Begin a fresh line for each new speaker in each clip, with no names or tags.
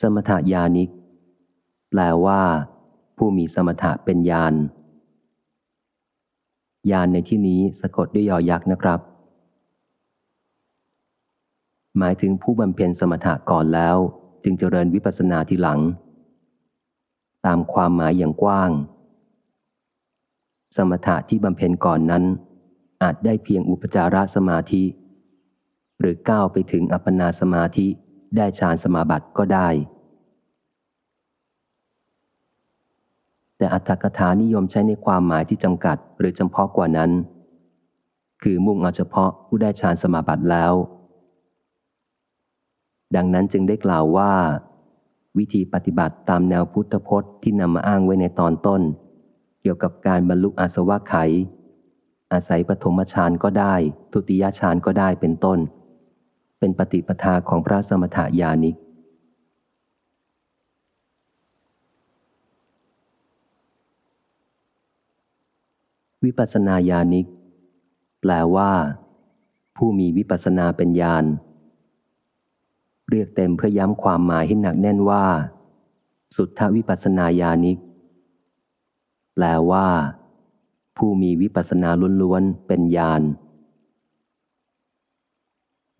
สมถญาณิก แปลว่า ผู้มีสมถะเป็นญาณญาณในที่นี้สะกดด้วยยอยักษ์นะครับ หมายถึงผู้บำเพ็ญสมถะก่อนแล้ว จึงเจริญวิปัสสนาทีหลัง ตามความหมายอย่างกว้าง สมถะที่บำเพ็ญก่อนนั้น อาจได้เพียงอุปจารสมาธิ หรือก้าวไปถึงอัปปนาสมาธิ ได้ฌานสมาบัติก็ได้ แต่อัตถกถานิยมใช้ในความหมายที่จำกัดหรือจำเพาะกว่านั้น คือมุ่งเอาเฉพาะผู้ได้ฌานสมาบัติแล้ว ดังนั้นจึงได้กล่าวว่า วิธีปฏิบัติตามแนวพุทธพจน์ที่นำมาอ้างไว้ในตอนต้น เกี่ยวกับการบรรลุอาสวะไข อาศัยปฐมฌานก็ได้ ทุติยฌานก็ได้เป็นต้น เป็นปฏิปทาของพระสมถยานิก วิปัสนาญาณิก แปลว่า ผู้มีวิปัสนาเป็นญาณเรียกเต็มเพื่อย้ำความหมายให้หนักแน่นว่า สุทธวิปัสนาญาณิก แปลว่า ผู้มีวิปัสนาล้วนๆเป็นญาณ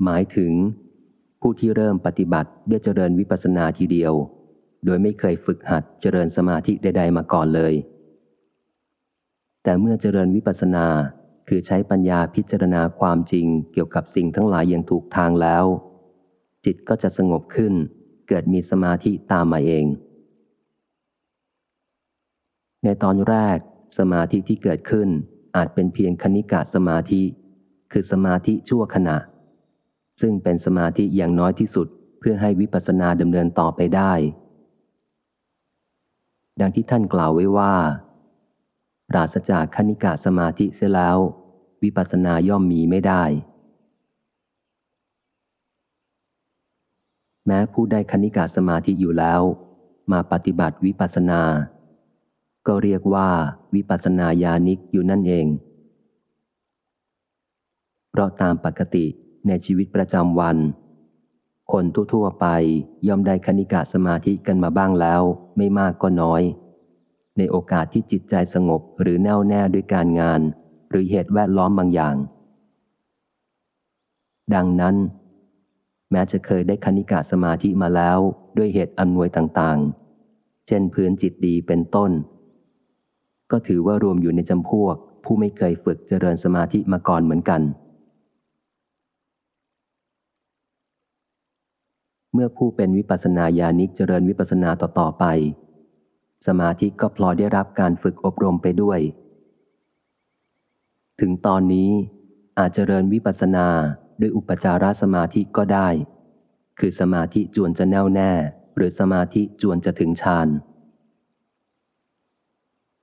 หมายถึง ผู้ที่เริ่มปฏิบัติด้วยเจริญวิปัสนาทีเดียว โดยไม่เคยฝึกหัดเจริญสมาธิใด ๆ มาก่อนเลย แต่เมื่อเจริญวิปัสนาคือใช้ปัญญาพิจารณาความจริงเกี่ยวกับสิ่งทั้งหลายอย่างถูกทางแล้ว จิตก็จะสงบขึ้น เกิดมีสมาธิตามมาเอง ในตอนแรก สมาธิที่เกิดขึ้นอาจเป็นเพียงคณิกะสมาธิ คือสมาธิชั่วขณะ ซึ่งเป็นสมาธิอย่างน้อยที่สุด เพื่อให้วิปัสสนาดำเนินต่อไปได้ ดังที่ท่านกล่าวไว้ว่า ปราศจากคณิกาสมาธิเสียแล้ว วิปัสสนาย่อมมีไม่ได้ แม้ผู้ได้คณิกาสมาธิอยู่แล้ว มาปฏิบัติวิปัสสนา ก็เรียกว่าวิปัสสนาญาณิกอยู่นั่นเอง เพราะตามปกติ ในชีวิตประจำวัน คนทั่วๆไปย่อมได้คณิกะสมาธิกันมาบ้างแล้วไม่มากก็น้อย ในโอกาสที่จิตใจสงบหรือแน่วแน่ด้วยการงาน หรือเหตุแวดล้อมบางอย่าง ดังนั้น แม้จะเคยได้คณิกะสมาธิมาแล้วด้วยเหตุอำนวยต่างๆ เช่นพื้นจิตดีเป็นต้น ก็ถือว่ารวมอยู่ในจำพวกผู้ไม่เคยฝึกเจริญสมาธิมาก่อนเหมือนกัน มื่อผู้เป็นวิปัสนาญาณิกเจริญวิปัสนาต่อๆไป สมาธิก็พลอยได้รับการฝึกอบรมไปด้วย ถึงตอนนี้อาจเจริญวิปัสนาด้วยอุปจารสมาธิก็ได้ คือสมาธิจวนจะแน่วแน่ หรือสมาธิจวนจะถึงฌาน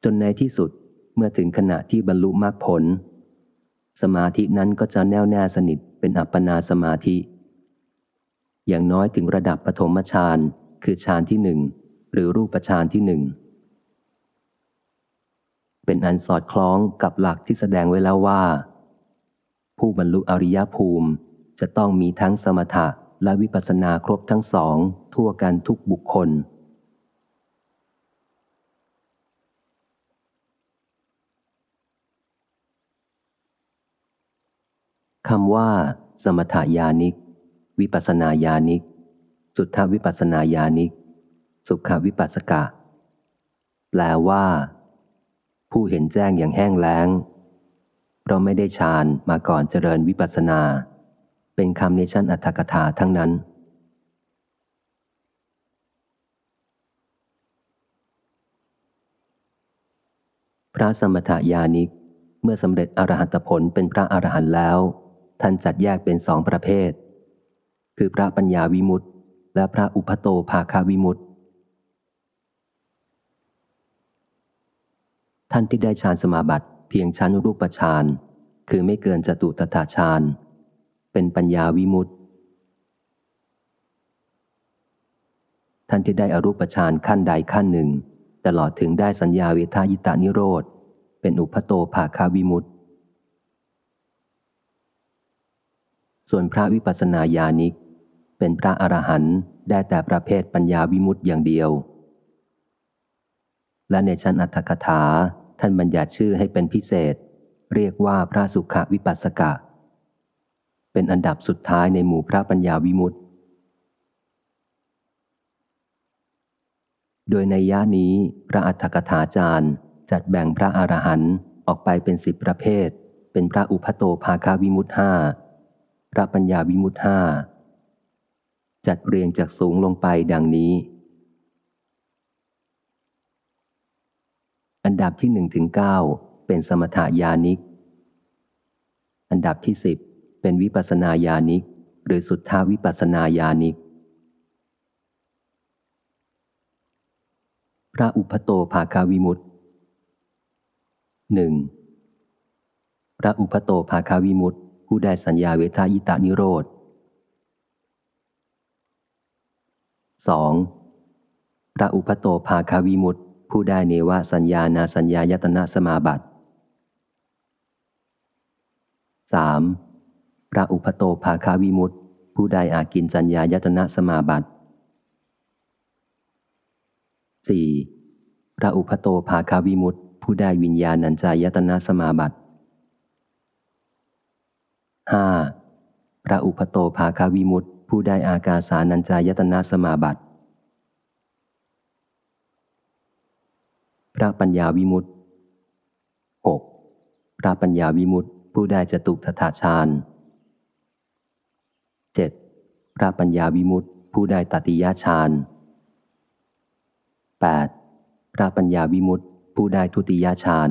จนในที่สุดเมื่อถึงขณะที่บรรลุมรรคผล สมาธินั้นก็จะแน่วแน่สนิทเป็นอัปปนาสมาธิ อย่างน้อยถึงระดับปฐมฌานคือฌานที่หนึ่งหรือรูปฌานที่หนึ่งเป็นอันสอดคล้องกับหลักที่แสดงไว้แล้วว่า ผู้บรรลุอริยภูมิจะต้องมีทั้งสมถะและวิปัสสนาครบทั้งสอง ทั่วกันทุกบุคคล คำว่า สมถยานิก วิปัสนาญาณิก สุทธวิปัสนาญาณิก สุขวิปัสสกะ แปลว่า ผู้เห็นแจ้งอย่างแห้งแล้งเพราะไม่ได้ฌานมาก่อนเจริญวิปัสนา เป็นคำในชั้นอัตถกถาทั้งนั้น พระสมถยานิก เมื่อสำเร็จอรหัตผลเป็นพระอรหันต์แล้ว ท่านจัดแยกเป็นสองประเภท คือพระปัญญาวิมุตติ และพระอุปโตภาคาวิมุตติ ท่านที่ได้ฌานสมาบัติเพียงชั้นรูปฌานคือไม่เกินจตุตถาฌานเป็นปัญญาวิมุตติ ท่านที่ได้อรูปฌานขั้นใดขั้นหนึ่ง ตลอดถึงได้สัญญาเวทายตานิโรธ เป็นอุปโตภาคาวิมุตติ ส่วนพระวิปัสสนาญาณิก เป็นพระอรหันต์ได้แต่ประเภทปัญญาวิมุตติอย่างเดียว และในชั้นอัตถกถาท่านบัญญัติชื่อให้เป็นพิเศษ เรียกว่าพระสุขวิปัสสกะ เป็นอันดับสุดท้ายในหมู่พระปัญญาวิมุตติ โดยในย่านี้พระอัฏฐกถาจารย์ จัดแบ่งพระอรหันต์ออกไปเป็นสิบประเภท เป็นพระอุพโตภาคาวิมุตห้าพระปัญญาวิมุตห้า จัดเรียงจากสูงลงไปดังนี้ อันดับที่หนึ่งถึงเก้าเป็นสมถายานิก อันดับที่สิบเป็นวิปัสนาญาณิก หรือสุทธาวิปัสนาญาณิก พระอุปโตภาคาวิมุตติหนึ่งพระอุปโตภาคาวิมุตติผู้ได้สัญญาเวทายตานิโรธ สองพระอุปโตภาคาวิมุตตผู้ได้เนวสัญญานาสัญญายตนะสมาบัติ 3. พระอุปโตภาคาวิมุตตผู้ได้อากินจัญญายตนะสมาบัติ 4. พระอุปโตภาคาวิมุตตผู้ได้วิญญาณัญจายตนะสมาบัติ 5. พระอุปโตภาคาวิมุตต ผู้ได้อากาสานัญจายตนะสมาบัติ พระปัญญาวิมุตติ 6. พระปัญญาวิมุตติ ผู้ได้จตุทถาฌาน 7. พระปัญญาวิมุตติ ผู้ได้ตติยาฌาน 8. พระปัญญาวิมุตติ ผู้ได้ทุติยาฌาน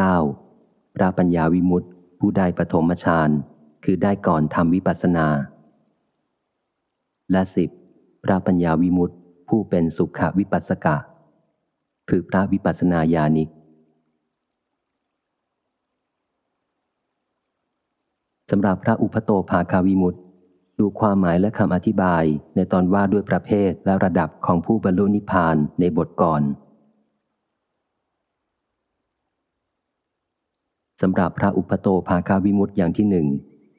9. พระปัญญาวิมุตติ ผู้ได้ปฐมฌาน คือได้ก่อนทำวิปัสสนา และสิบพระปัญญาวิมุตติผู้เป็นสุขวิปัสสกะ คือพระวิปัสสนาญาณิกสำหรับพระอุปโตภาคาวิมุตติดูความหมายและคำอธิบายในตอนว่าด้วยประเภทและระดับของผู้บรรลุนิพพานในบทก่อนสำหรับพระอุปโตภาคาวิมุตติอย่างที่หนึ่ง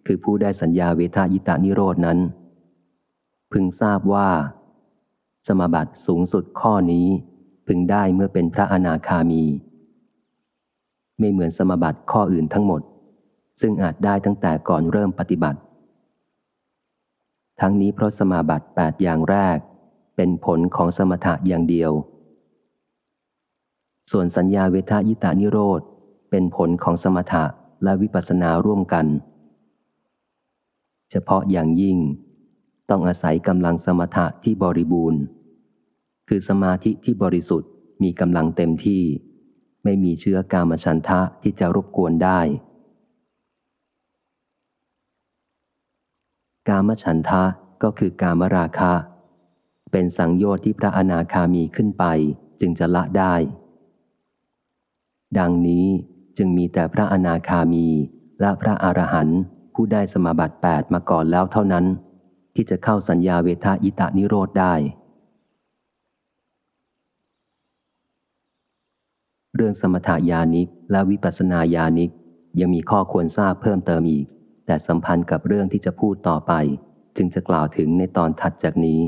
คือผู้ได้สัญญาเวทายตานิโรดนั้น พึงทราบว่า สมบัติสูงสุดข้อนี้พึงได้เมื่อเป็นพระอนาคามี ไม่เหมือนสมบัติข้ออื่นทั้งหมด ซึ่งอาจได้ตั้งแต่ก่อนเริ่มปฏิบัติ ทั้งนี้เพราะสมาบัติแปดอย่างแรก เป็นผลของสมถะอย่างเดียว ส่วนสัญญาเวทายตานิโรธเป็นผลของสมถะและวิปัสสนาร่วมกัน เฉพาะอย่างยิ่ง ต้องอาศัยกำลังสมถะที่บริบูรณ์ คือสมาธิที่บริสุทธิ์มีกำลังเต็มที่ ไม่มีเชื้อกามฉันทะที่จะรบกวนได้ กามฉันทะก็คือกามราคะ เป็นสังโยชน์ที่พระอนาคามีขึ้นไปจึงจะละได้ ดังนี้จึงมีแต่พระอนาคามีและพระอรหันต์ ผู้ได้สมาบัติแปดมาก่อนแล้วเท่านั้น ที่จะเข้าสัญญาเวทายิตานิโรธได้ เรื่องสมถายานิกและวิปัสนาญาณิกยังมีข้อควรทราบเพิ่มเติมอีก แต่สัมพันธ์กับเรื่องที่จะพูดต่อไป จึงจะกล่าวถึงในตอนถัดจากนี้